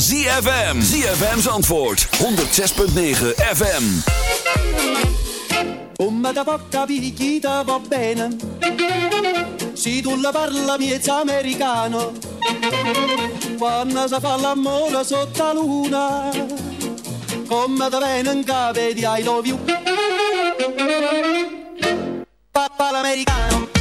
ZFM. ZFM's antwoord. 106.9 FM. Come da porta picchita va bene. Si tu la parla miez americano. Quando sa fa l'amore sotto la luna. Come da bene in capo di I love you. Papa l'americano.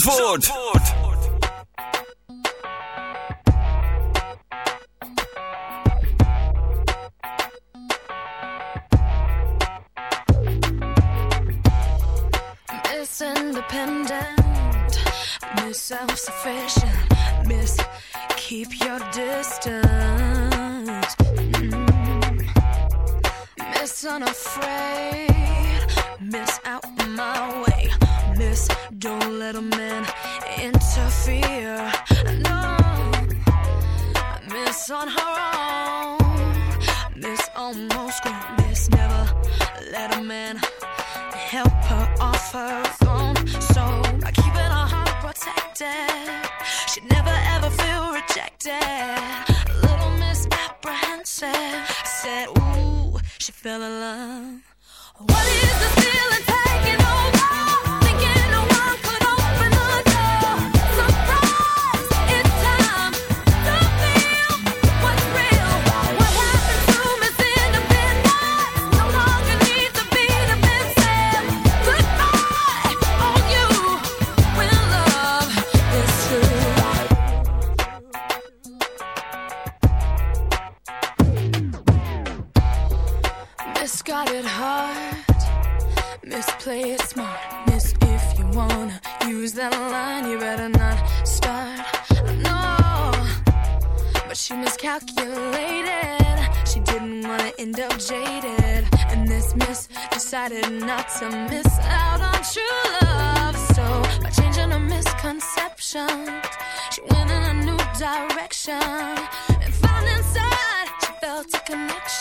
Zandvoort. Zandvoort. independent, miss self-sufficient, miss keep your distance, mm. miss unafraid.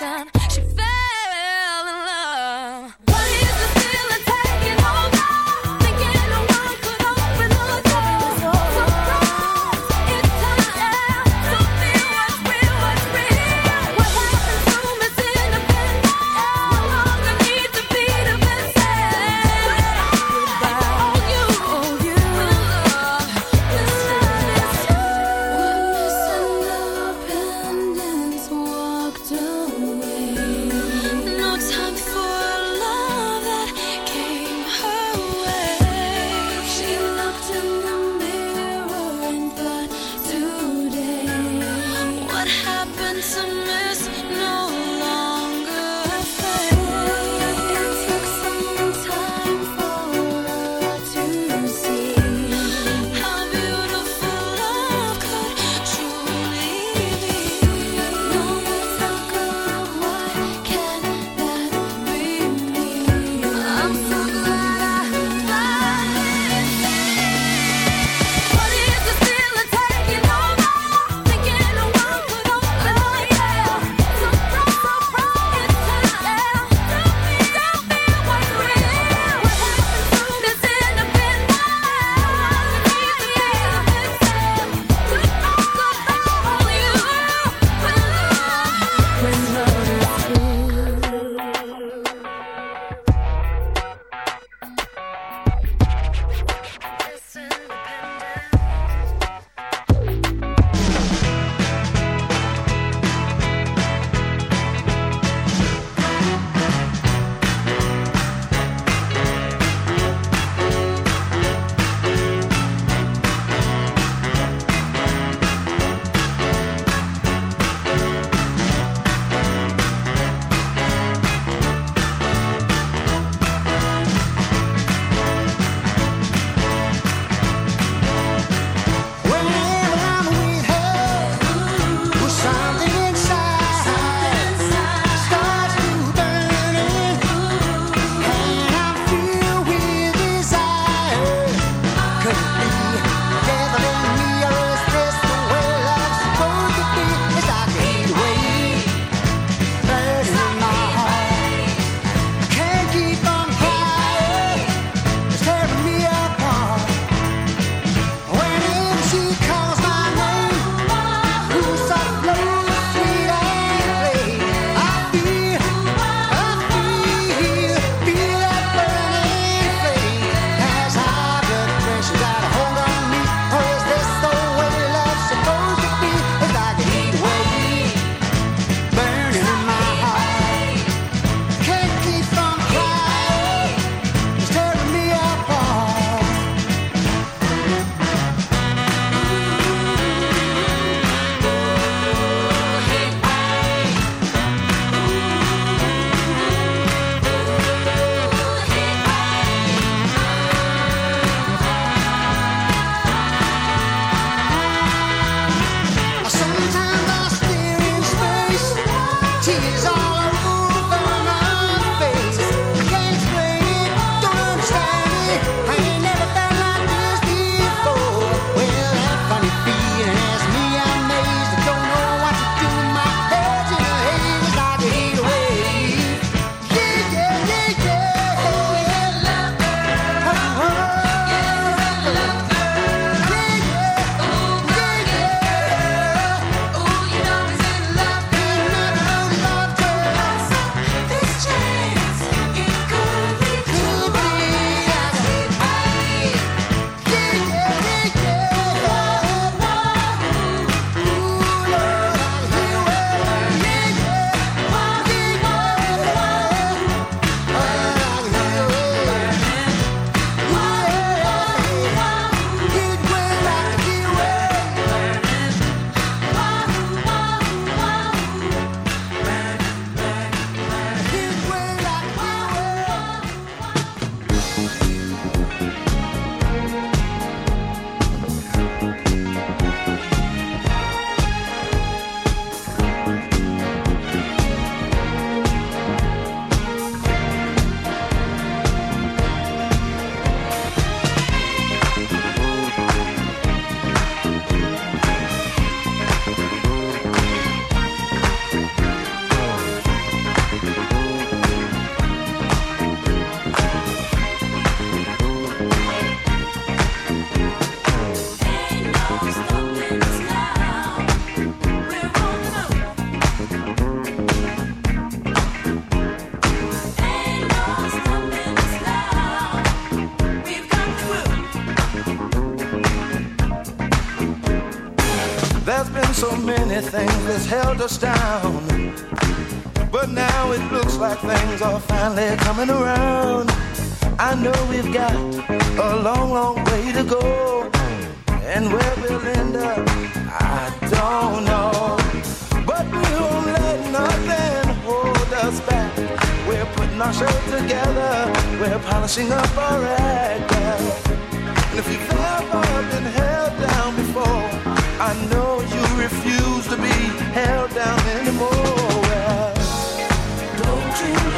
attention.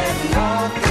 and walk.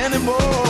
anymore.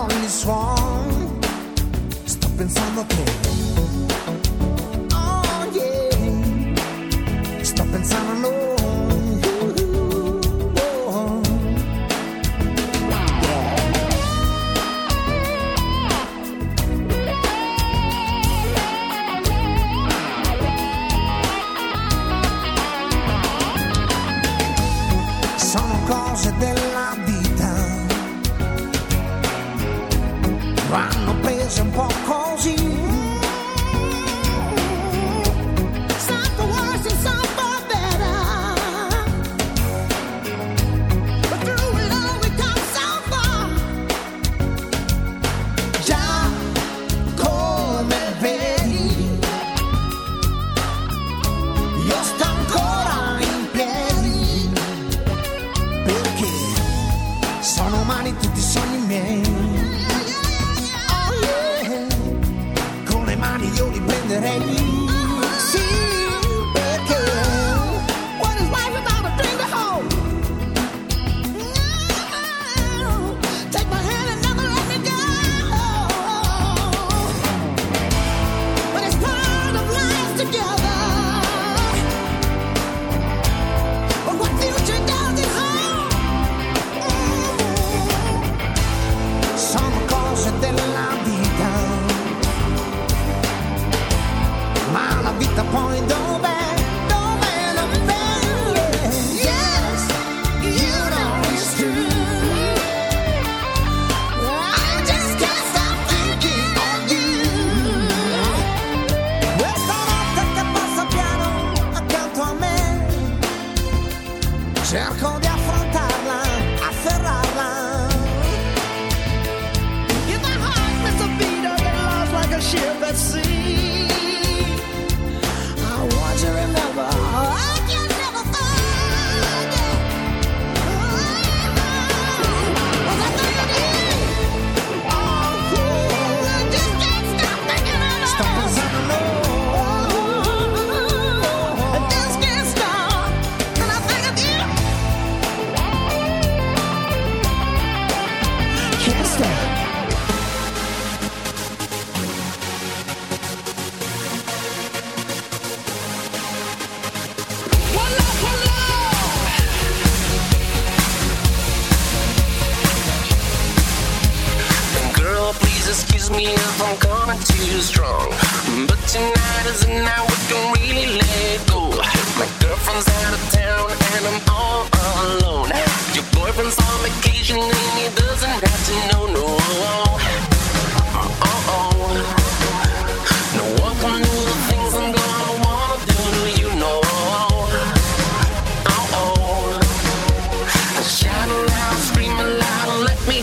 on this one. Stop inside.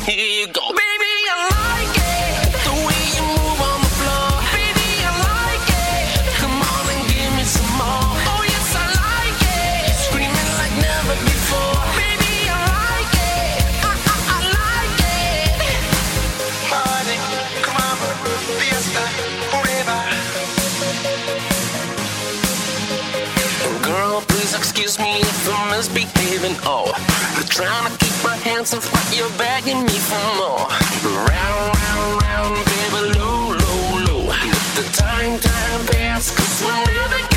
Here you go. Baby, I like it. The way you move on the floor. Baby, I like it. Come on and give me some more. Oh, yes, I like it. Screaming like never before. Baby, I like it. I, I, I like it. Party, come on, fiesta, forever. Girl, please excuse me if I'm misbehaving. Oh, they're trying to handsome but you're begging me for more. Round, round, round, baby, low, low, low. The time, time passes, cause we're never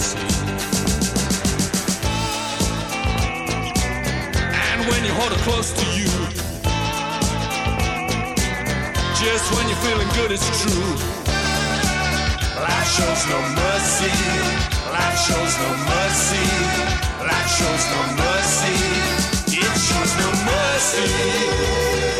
dance. And when you hold it close to you, just when you're feeling good, it's true. Life shows no mercy. Life shows no mercy. Life shows no mercy. It shows no mercy.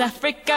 Africa.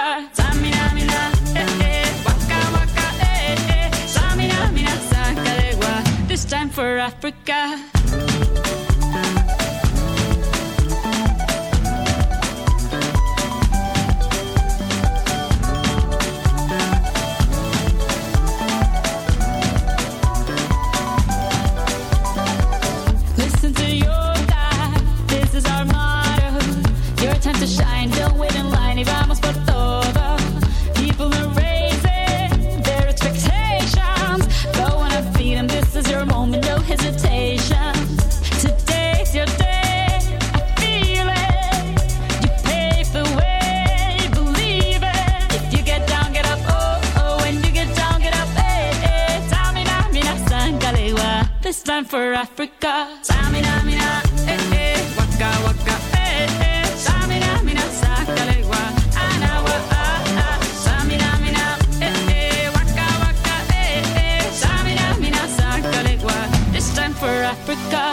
for Africa. Samina, mina, eh, eh, waka, waka, eh, eh. Samina, mina, sakalewa, anawa, ah, ah. Samina, mina, eh, eh, waka, waka, eh, eh. Samina, mina, sakalewa. This time for Africa.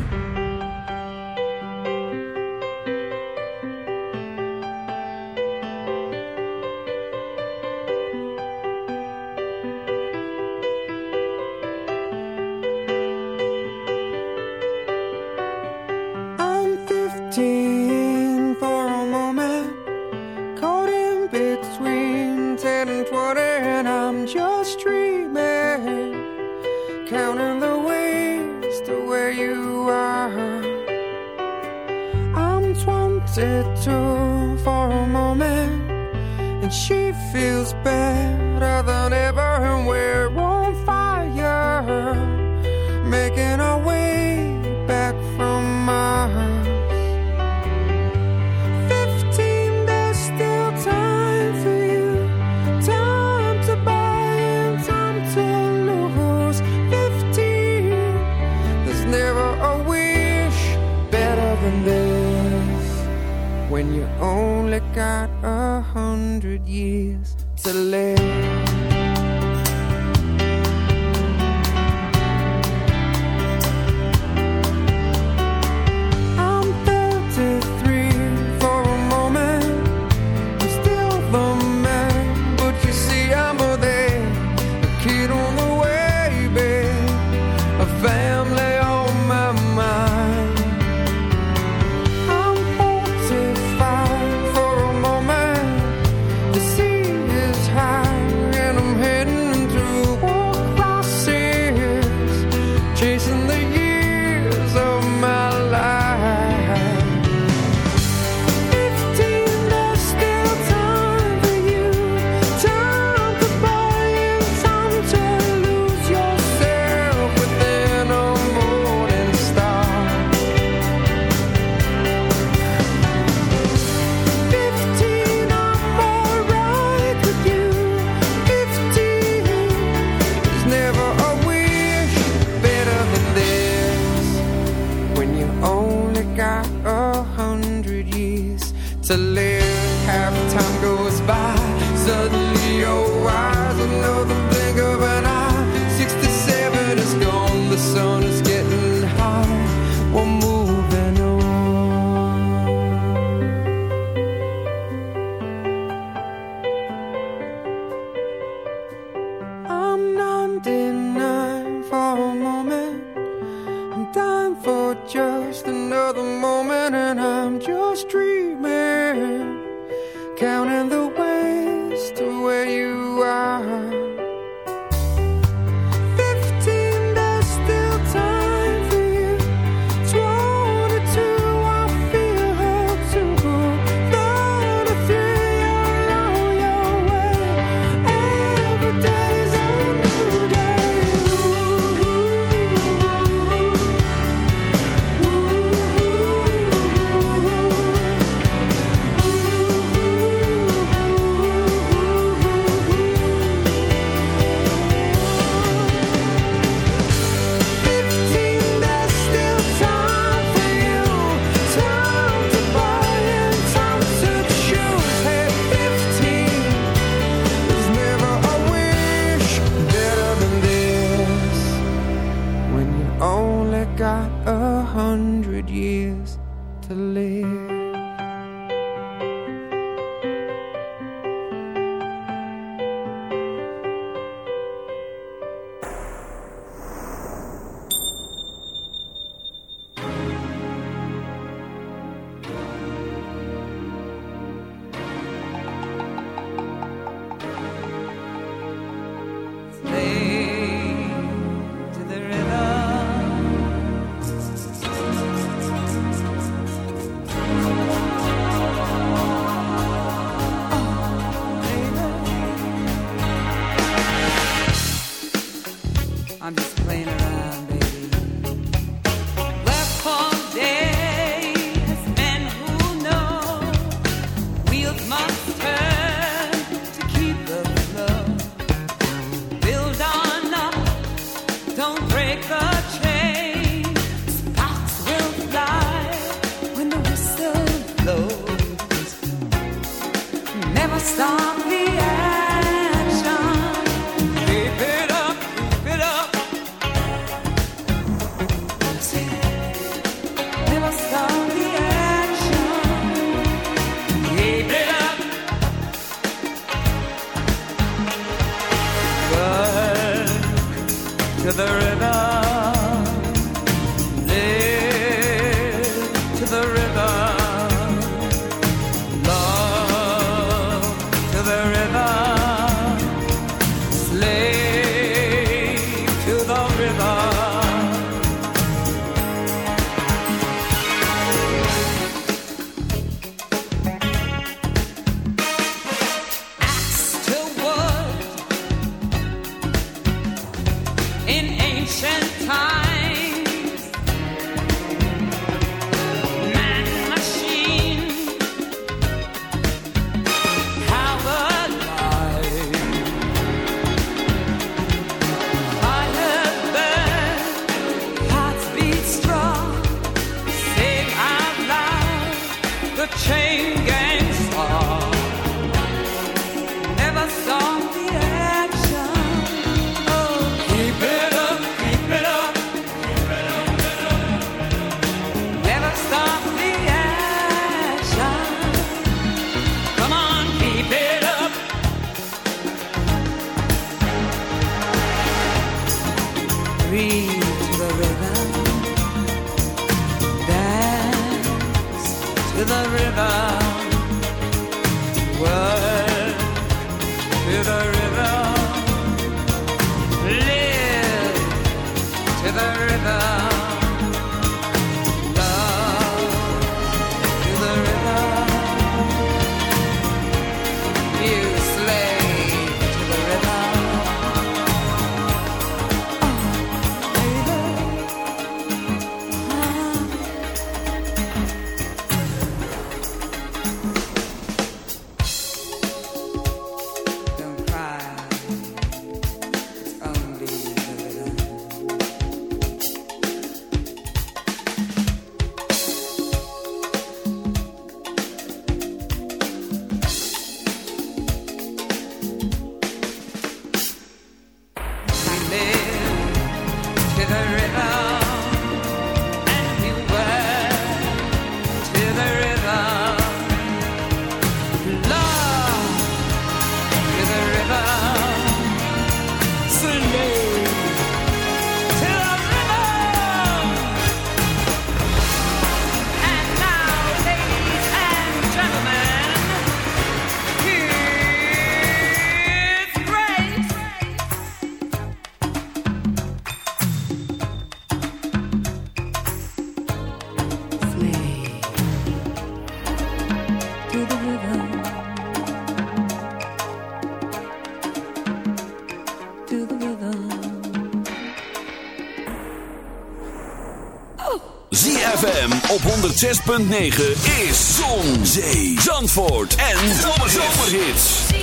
6.9 is Zon, Zee, Zandvoort en Zomerhits.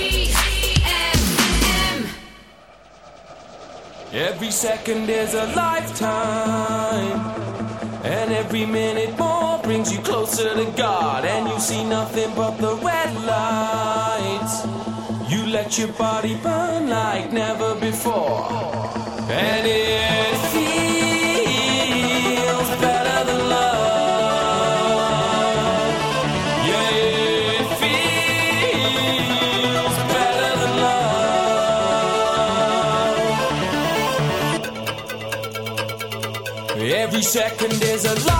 Every second is a lifetime. And every minute more brings you closer to God. And you see nothing but the red lights. You let your body burn like never before. And it feels second is a lie.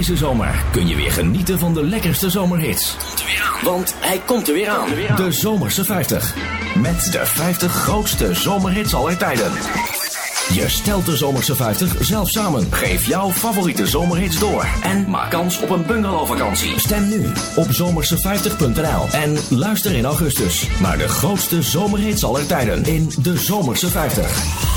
Deze zomer kun je weer genieten van de lekkerste zomerhits. Want hij komt er weer aan. De Zomerse 50. Met de 50 grootste zomerhits aller tijden. Je stelt de Zomerse 50 zelf samen. Geef jouw favoriete zomerhits door. En maak kans op een bungalowvakantie. Stem nu op zomerse50.nl. En luister in augustus naar de grootste zomerhits aller tijden in de Zomerse 50.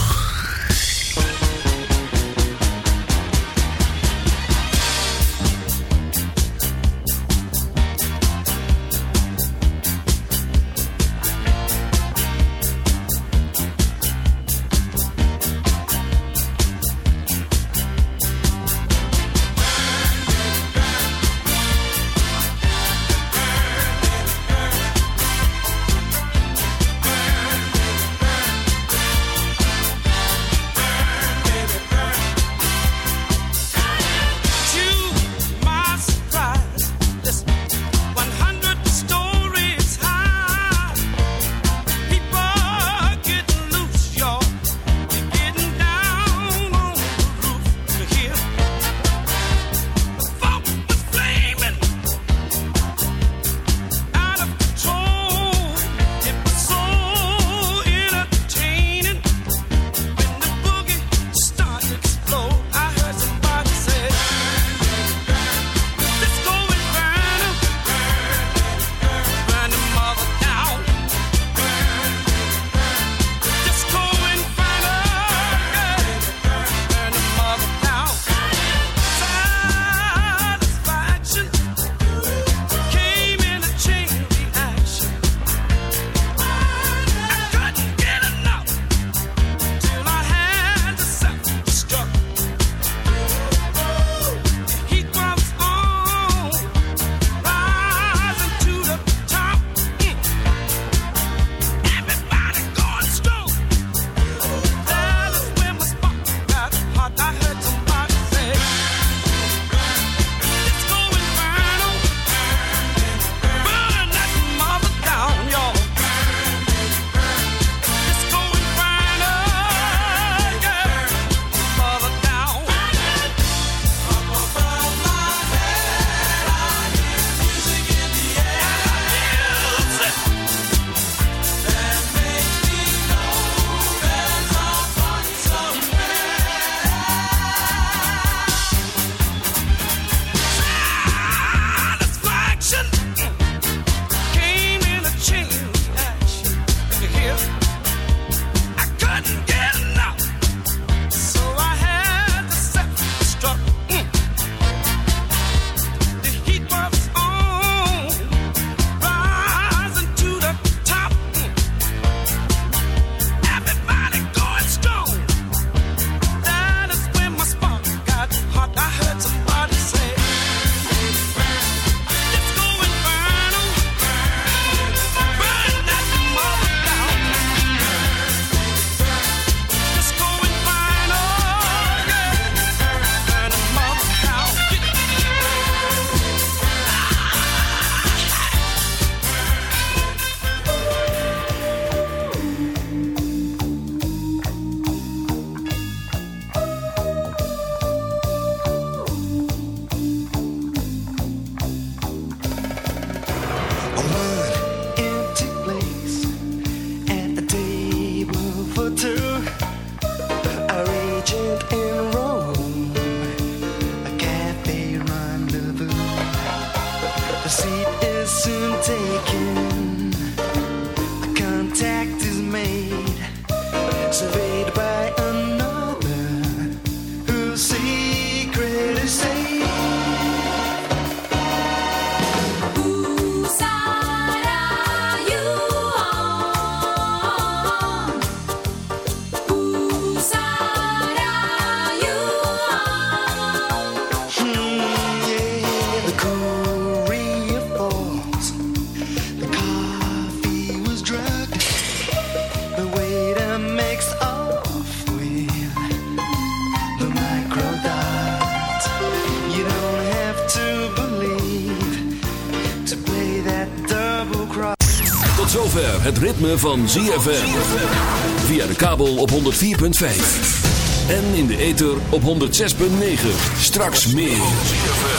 Ritme van ZFM. Via de kabel op 104.5. En in de ether op 106.9. Straks meer.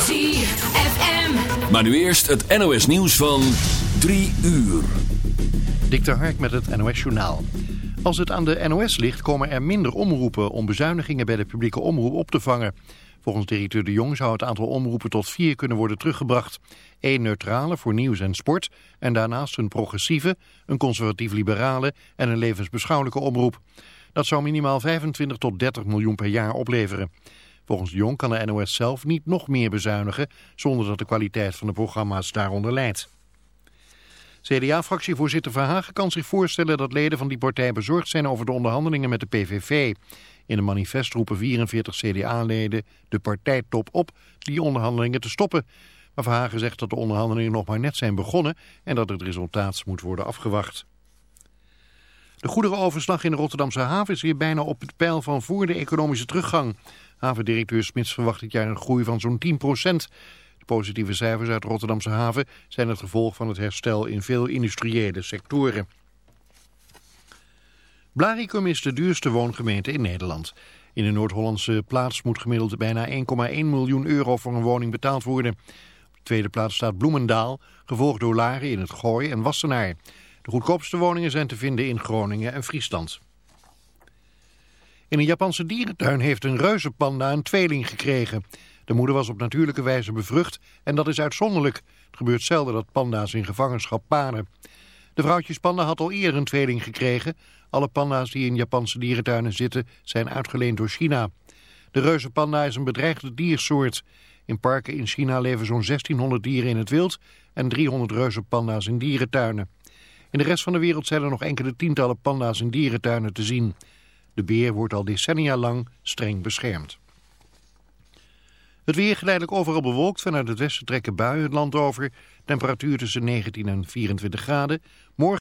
ZFM. Maar nu eerst het NOS nieuws van 3 uur. Dik de Hark met het NOS Journaal. Als het aan de NOS ligt komen er minder omroepen om bezuinigingen bij de publieke omroep op te vangen. Volgens directeur De Jong zou het aantal omroepen tot vier kunnen worden teruggebracht. Eén neutrale voor nieuws en sport en daarnaast een progressieve, een conservatief-liberale en een levensbeschouwelijke omroep. Dat zou minimaal 25 tot 30 miljoen per jaar opleveren. Volgens De Jong kan de NOS zelf niet nog meer bezuinigen zonder dat de kwaliteit van de programma's daaronder leidt. CDA-fractievoorzitter Verhagen kan zich voorstellen dat leden van die partij bezorgd zijn over de onderhandelingen met de PVV. In een manifest roepen 44 CDA-leden de partijtop op die onderhandelingen te stoppen. Maar Verhagen zegt dat de onderhandelingen nog maar net zijn begonnen en dat het resultaat moet worden afgewacht. De goederenoverslag in de Rotterdamse haven is weer bijna op het pijl van voor de economische teruggang. Havendirecteur Smits verwacht dit jaar een groei van zo'n 10% De positieve cijfers uit de Rotterdamse haven zijn het gevolg van het herstel in veel industriële sectoren. Blaricum is de duurste woongemeente in Nederland. In de Noord-Hollandse plaats moet gemiddeld bijna 1,1 miljoen euro voor een woning betaald worden. Op de tweede plaats staat Bloemendaal, gevolgd door Laren in het Gooi en Wassenaar. De goedkoopste woningen zijn te vinden in Groningen en Friesland. In een Japanse dierentuin heeft een reuzenpanda een tweeling gekregen. De moeder was op natuurlijke wijze bevrucht en dat is uitzonderlijk. Het gebeurt zelden dat panda's in gevangenschap paren. De vrouwtjespanda had al eerder een tweeling gekregen. Alle panda's die in Japanse dierentuinen zitten zijn uitgeleend door China. De reuzenpanda is een bedreigde diersoort. In parken in China leven zo'n 1600 dieren in het wild en 300 reuzenpanda's in dierentuinen. In de rest van de wereld zijn er nog enkele tientallen panda's in dierentuinen te zien. De beer wordt al decennia lang streng beschermd. Het weer geleidelijk overal bewolkt. Vanuit het westen trekken buien het land over. Temperatuur tussen 19 en 24 graden. Morgen